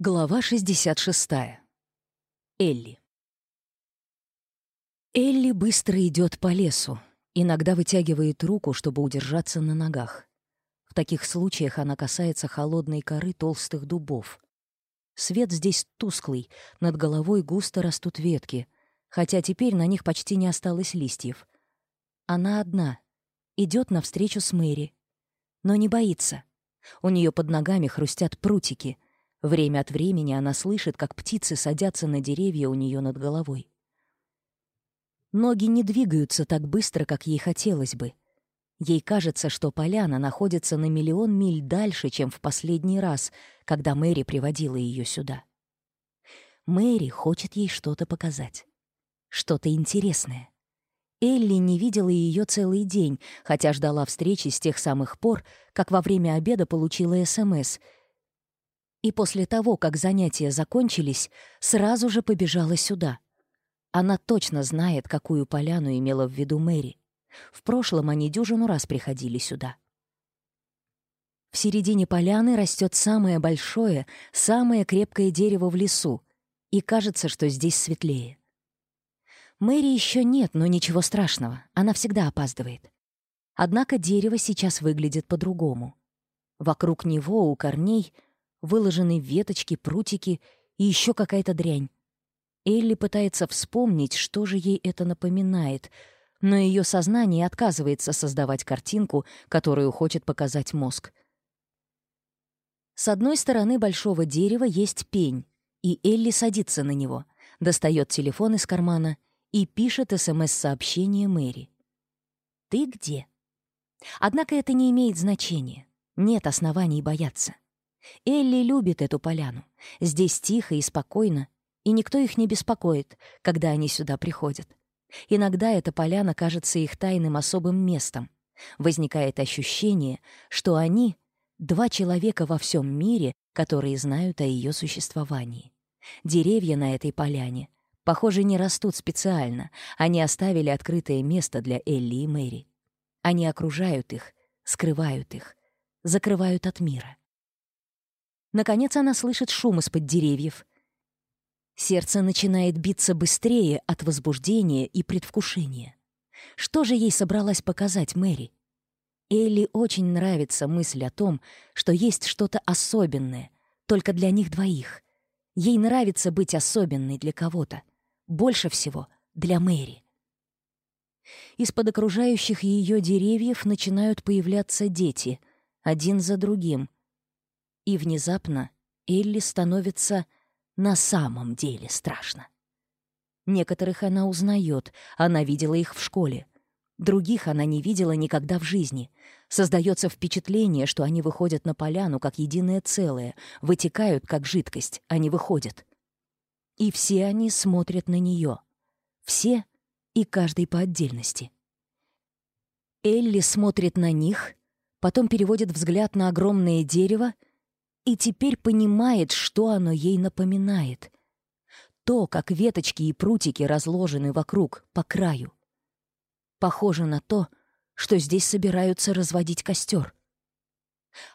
Глава 66. Элли. Элли быстро идет по лесу, иногда вытягивает руку, чтобы удержаться на ногах. В таких случаях она касается холодной коры толстых дубов. Свет здесь тусклый, над головой густо растут ветки, хотя теперь на них почти не осталось листьев. Она одна, идет навстречу с Мэри, но не боится. У нее под ногами хрустят прутики — Время от времени она слышит, как птицы садятся на деревья у нее над головой. Ноги не двигаются так быстро, как ей хотелось бы. Ей кажется, что поляна находится на миллион миль дальше, чем в последний раз, когда Мэри приводила ее сюда. Мэри хочет ей что-то показать. Что-то интересное. Элли не видела ее целый день, хотя ждала встречи с тех самых пор, как во время обеда получила СМС эм — и после того, как занятия закончились, сразу же побежала сюда. Она точно знает, какую поляну имела в виду Мэри. В прошлом они дюжину раз приходили сюда. В середине поляны растет самое большое, самое крепкое дерево в лесу, и кажется, что здесь светлее. Мэри еще нет, но ничего страшного, она всегда опаздывает. Однако дерево сейчас выглядит по-другому. Вокруг него у корней выложены веточки, прутики и еще какая-то дрянь. Элли пытается вспомнить, что же ей это напоминает, но ее сознание отказывается создавать картинку, которую хочет показать мозг. С одной стороны большого дерева есть пень, и Элли садится на него, достает телефон из кармана и пишет СМС-сообщение Мэри. «Ты где?» Однако это не имеет значения. Нет оснований бояться. Элли любит эту поляну. Здесь тихо и спокойно, и никто их не беспокоит, когда они сюда приходят. Иногда эта поляна кажется их тайным особым местом. Возникает ощущение, что они — два человека во всем мире, которые знают о ее существовании. Деревья на этой поляне, похоже, не растут специально, они оставили открытое место для Элли и Мэри. Они окружают их, скрывают их, закрывают от мира. Наконец она слышит шум из-под деревьев. Сердце начинает биться быстрее от возбуждения и предвкушения. Что же ей собралась показать Мэри? Элли очень нравится мысль о том, что есть что-то особенное, только для них двоих. Ей нравится быть особенной для кого-то. Больше всего для Мэри. Из-под окружающих ее деревьев начинают появляться дети, один за другим, и внезапно Элли становится на самом деле страшно. Некоторых она узнает, она видела их в школе. Других она не видела никогда в жизни. Создается впечатление, что они выходят на поляну как единое целое, вытекают как жидкость, они выходят. И все они смотрят на нее. Все и каждый по отдельности. Элли смотрит на них, потом переводит взгляд на огромное дерево — и теперь понимает, что оно ей напоминает. То, как веточки и прутики разложены вокруг, по краю. Похоже на то, что здесь собираются разводить костер.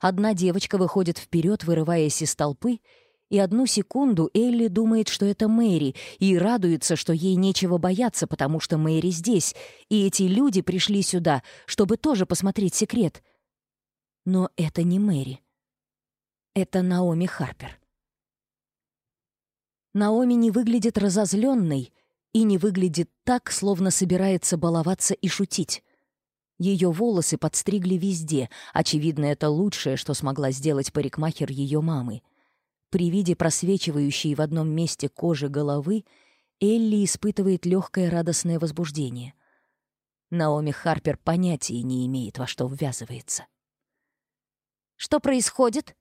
Одна девочка выходит вперед, вырываясь из толпы, и одну секунду Элли думает, что это Мэри, и радуется, что ей нечего бояться, потому что Мэри здесь, и эти люди пришли сюда, чтобы тоже посмотреть секрет. Но это не Мэри. Это Наоми Харпер. Наоми не выглядит разозленной и не выглядит так, словно собирается баловаться и шутить. Ее волосы подстригли везде, очевидно, это лучшее, что смогла сделать парикмахер ее мамы. При виде просвечивающей в одном месте кожи головы Элли испытывает легкое радостное возбуждение. Наоми Харпер понятия не имеет, во что ввязывается. «Что происходит?»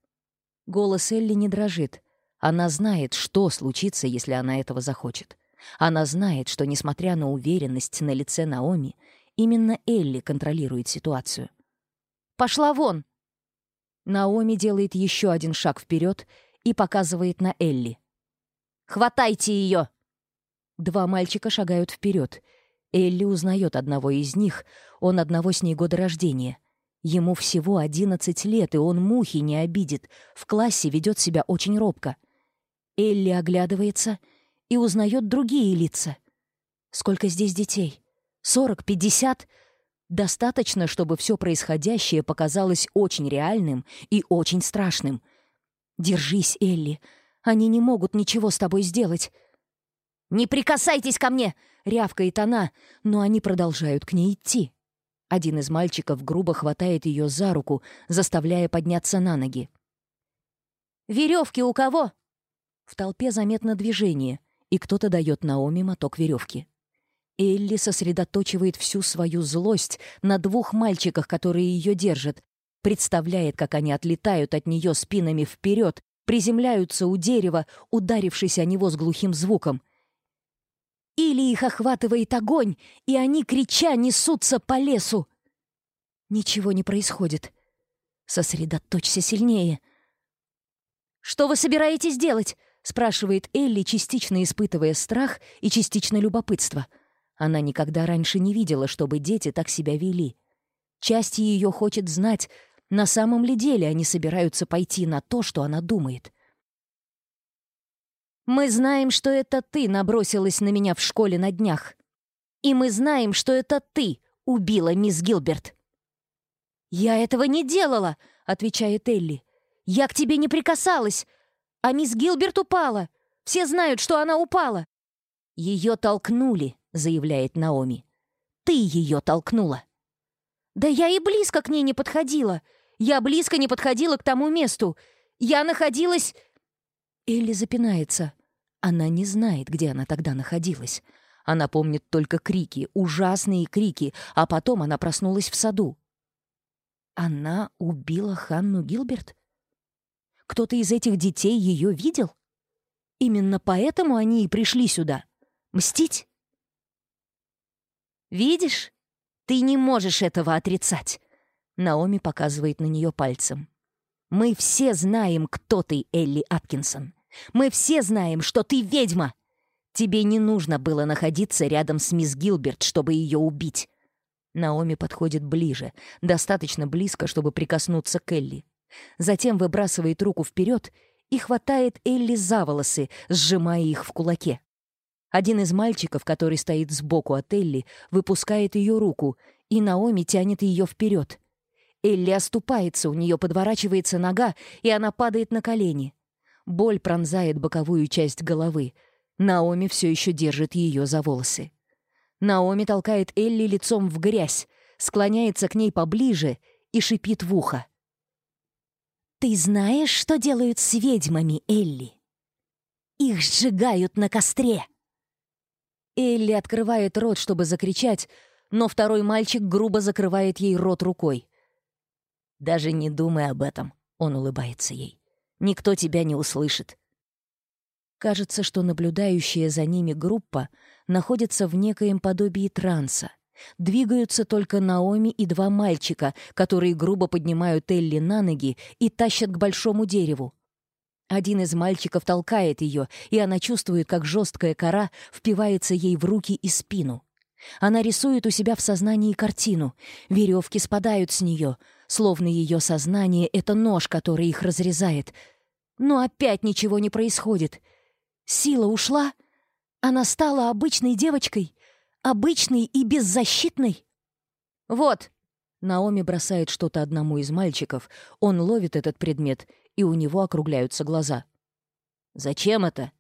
Голос Элли не дрожит. Она знает, что случится, если она этого захочет. Она знает, что, несмотря на уверенность на лице Наоми, именно Элли контролирует ситуацию. «Пошла вон!» Наоми делает еще один шаг вперед и показывает на Элли. «Хватайте ее!» Два мальчика шагают вперед. Элли узнает одного из них, он одного с ней года рождения — Ему всего 11 лет, и он мухи не обидит. В классе ведет себя очень робко. Элли оглядывается и узнает другие лица. Сколько здесь детей? 40, 50? Достаточно, чтобы все происходящее показалось очень реальным и очень страшным. Держись, Элли. Они не могут ничего с тобой сделать. «Не прикасайтесь ко мне!» — рявкает она, но они продолжают к ней идти. Один из мальчиков грубо хватает ее за руку, заставляя подняться на ноги. «Веревки у кого?» В толпе заметно движение, и кто-то дает Наоми моток веревки. Элли сосредоточивает всю свою злость на двух мальчиках, которые ее держат, представляет, как они отлетают от нее спинами вперед, приземляются у дерева, ударившись о него с глухим звуком — или их охватывает огонь, и они, крича, несутся по лесу. Ничего не происходит. Сосредоточься сильнее. «Что вы собираетесь делать?» — спрашивает Элли, частично испытывая страх и частично любопытство. Она никогда раньше не видела, чтобы дети так себя вели. Часть ее хочет знать, на самом ли деле они собираются пойти на то, что она думает. Мы знаем, что это ты набросилась на меня в школе на днях. И мы знаем, что это ты убила мисс Гилберт». «Я этого не делала», — отвечает Элли. «Я к тебе не прикасалась. А мисс Гилберт упала. Все знают, что она упала». «Ее толкнули», — заявляет Наоми. «Ты ее толкнула». «Да я и близко к ней не подходила. Я близко не подходила к тому месту. Я находилась...» Элли запинается. Она не знает, где она тогда находилась. Она помнит только крики, ужасные крики, а потом она проснулась в саду. Она убила Ханну Гилберт? Кто-то из этих детей ее видел? Именно поэтому они и пришли сюда. Мстить? «Видишь? Ты не можешь этого отрицать!» Наоми показывает на нее пальцем. «Мы все знаем, кто ты, Элли Аткинсон. Мы все знаем, что ты ведьма! Тебе не нужно было находиться рядом с мисс Гилберт, чтобы ее убить». Наоми подходит ближе, достаточно близко, чтобы прикоснуться к Элли. Затем выбрасывает руку вперед и хватает Элли за волосы, сжимая их в кулаке. Один из мальчиков, который стоит сбоку от Элли, выпускает ее руку, и Наоми тянет ее вперед. Элли оступается, у нее подворачивается нога, и она падает на колени. Боль пронзает боковую часть головы. Наоми все еще держит ее за волосы. Наоми толкает Элли лицом в грязь, склоняется к ней поближе и шипит в ухо. «Ты знаешь, что делают с ведьмами, Элли? Их сжигают на костре!» Элли открывает рот, чтобы закричать, но второй мальчик грубо закрывает ей рот рукой. «Даже не думай об этом», — он улыбается ей. Никто тебя не услышит. Кажется, что наблюдающая за ними группа находится в некоем подобии транса. Двигаются только Наоми и два мальчика, которые грубо поднимают Элли на ноги и тащат к большому дереву. Один из мальчиков толкает ее, и она чувствует, как жесткая кора впивается ей в руки и спину. Она рисует у себя в сознании картину. Веревки спадают с нее — словно ее сознание — это нож, который их разрезает. Но опять ничего не происходит. Сила ушла? Она стала обычной девочкой? Обычной и беззащитной? «Вот!» Наоми бросает что-то одному из мальчиков. Он ловит этот предмет, и у него округляются глаза. «Зачем это?»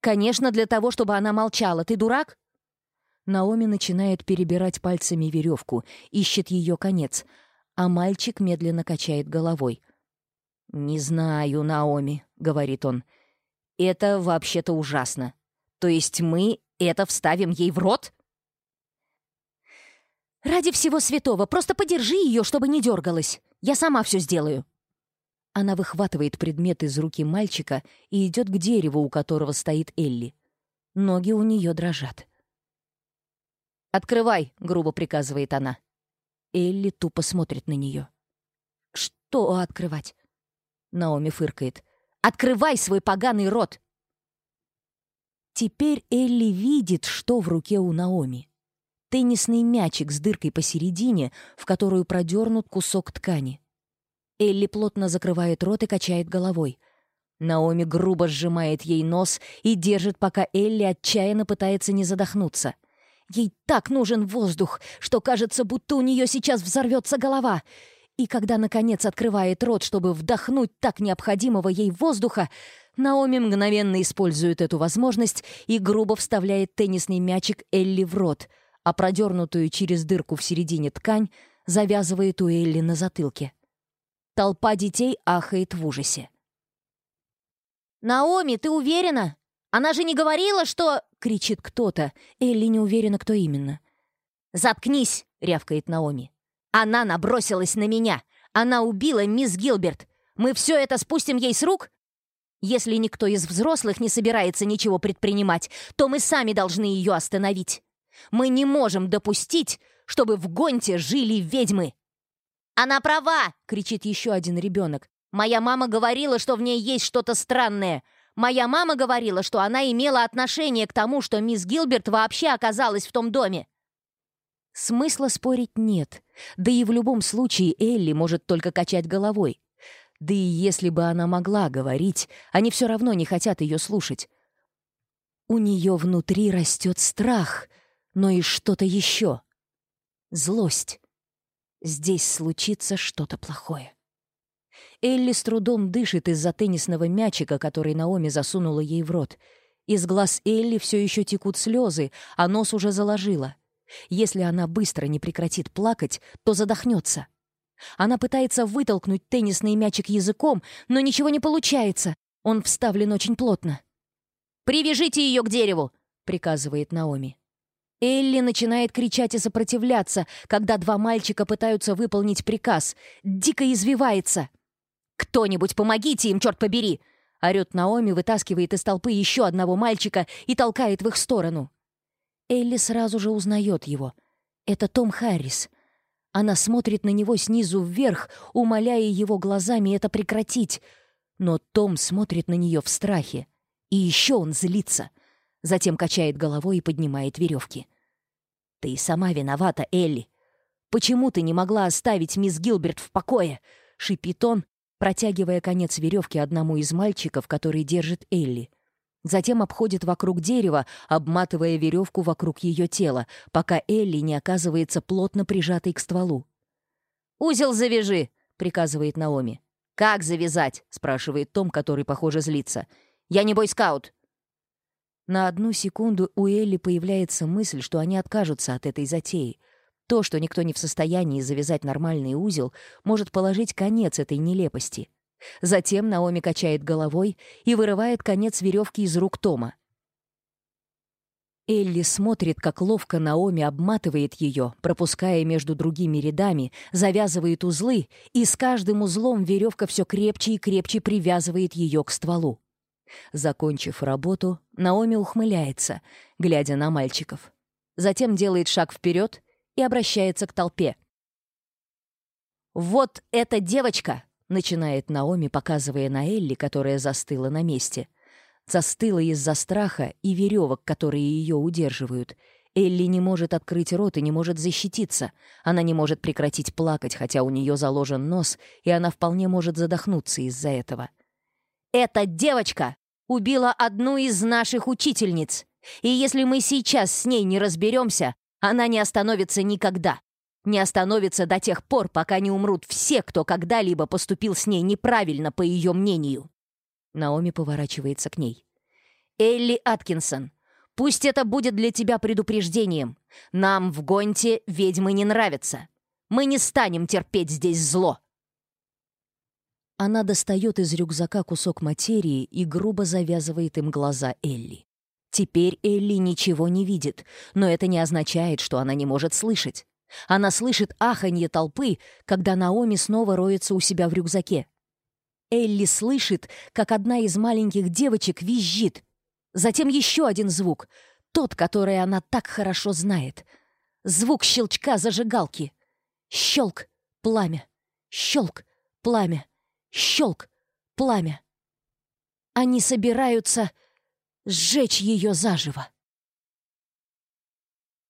«Конечно, для того, чтобы она молчала. Ты дурак?» Наоми начинает перебирать пальцами веревку, ищет ее конец а мальчик медленно качает головой. «Не знаю, Наоми», — говорит он. «Это вообще-то ужасно. То есть мы это вставим ей в рот?» «Ради всего святого, просто подержи ее, чтобы не дергалась. Я сама все сделаю». Она выхватывает предмет из руки мальчика и идет к дереву, у которого стоит Элли. Ноги у нее дрожат. «Открывай», — грубо приказывает она. Элли тупо смотрит на нее. «Что открывать?» Наоми фыркает. «Открывай свой поганый рот!» Теперь Элли видит, что в руке у Наоми. Теннисный мячик с дыркой посередине, в которую продернут кусок ткани. Элли плотно закрывает рот и качает головой. Наоми грубо сжимает ей нос и держит, пока Элли отчаянно пытается не задохнуться — Ей так нужен воздух, что кажется, будто у нее сейчас взорвется голова. И когда, наконец, открывает рот, чтобы вдохнуть так необходимого ей воздуха, Наоми мгновенно использует эту возможность и грубо вставляет теннисный мячик Элли в рот, а продернутую через дырку в середине ткань завязывает у Элли на затылке. Толпа детей ахает в ужасе. «Наоми, ты уверена?» Она же не говорила, что...» — кричит кто-то. Элли не уверена, кто именно. «Заткнись!» — рявкает Наоми. «Она набросилась на меня! Она убила мисс Гилберт! Мы все это спустим ей с рук?» «Если никто из взрослых не собирается ничего предпринимать, то мы сами должны ее остановить. Мы не можем допустить, чтобы в Гонте жили ведьмы!» «Она права!» — кричит еще один ребенок. «Моя мама говорила, что в ней есть что-то странное. Моя мама говорила, что она имела отношение к тому, что мисс Гилберт вообще оказалась в том доме. Смысла спорить нет. Да и в любом случае Элли может только качать головой. Да и если бы она могла говорить, они все равно не хотят ее слушать. У нее внутри растет страх, но и что-то еще. Злость. Здесь случится что-то плохое. Элли с трудом дышит из-за теннисного мячика, который Наоми засунула ей в рот. Из глаз Элли все еще текут слезы, а нос уже заложила. Если она быстро не прекратит плакать, то задохнется. Она пытается вытолкнуть теннисный мячик языком, но ничего не получается. Он вставлен очень плотно. «Привяжите ее к дереву!» — приказывает Наоми. Элли начинает кричать и сопротивляться, когда два мальчика пытаются выполнить приказ. Дико извивается, «Кто-нибудь помогите им, черт побери!» — орет Наоми, вытаскивает из толпы еще одного мальчика и толкает в их сторону. Элли сразу же узнает его. Это Том Харрис. Она смотрит на него снизу вверх, умоляя его глазами это прекратить. Но Том смотрит на нее в страхе. И еще он злится. Затем качает головой и поднимает веревки. «Ты сама виновата, Элли. Почему ты не могла оставить мисс Гилберт в покое?» — шипит он, протягивая конец веревки одному из мальчиков, который держит Элли. Затем обходит вокруг дерева, обматывая веревку вокруг ее тела, пока Элли не оказывается плотно прижатой к стволу. «Узел завяжи!» — приказывает Наоми. «Как завязать?» — спрашивает Том, который, похоже, злится. «Я не бойскаут!» На одну секунду у Элли появляется мысль, что они откажутся от этой затеи — то, что никто не в состоянии завязать нормальный узел, может положить конец этой нелепости. Затем Наоми качает головой и вырывает конец веревки из рук Тома. Элли смотрит, как ловко Наоми обматывает ее, пропуская между другими рядами, завязывает узлы, и с каждым узлом веревка все крепче и крепче привязывает ее к стволу. Закончив работу, Наоми ухмыляется, глядя на мальчиков. Затем делает шаг вперед — и обращается к толпе. «Вот эта девочка!» — начинает Наоми, показывая на Элли, которая застыла на месте. Застыла из-за страха и веревок, которые ее удерживают. Элли не может открыть рот и не может защититься. Она не может прекратить плакать, хотя у нее заложен нос, и она вполне может задохнуться из-за этого. «Эта девочка убила одну из наших учительниц!» И если мы сейчас с ней не разберемся, она не остановится никогда. Не остановится до тех пор, пока не умрут все, кто когда-либо поступил с ней неправильно, по ее мнению. Наоми поворачивается к ней. «Элли Аткинсон, пусть это будет для тебя предупреждением. Нам в Гонте ведьмы не нравятся. Мы не станем терпеть здесь зло». Она достает из рюкзака кусок материи и грубо завязывает им глаза Элли. Теперь Элли ничего не видит, но это не означает, что она не может слышать. Она слышит аханье толпы, когда Наоми снова роется у себя в рюкзаке. Элли слышит, как одна из маленьких девочек визжит. Затем еще один звук, тот, который она так хорошо знает. Звук щелчка зажигалки. Щелк, пламя. Щелк, пламя. Щелк, пламя. Они собираются сжечь ее заживо.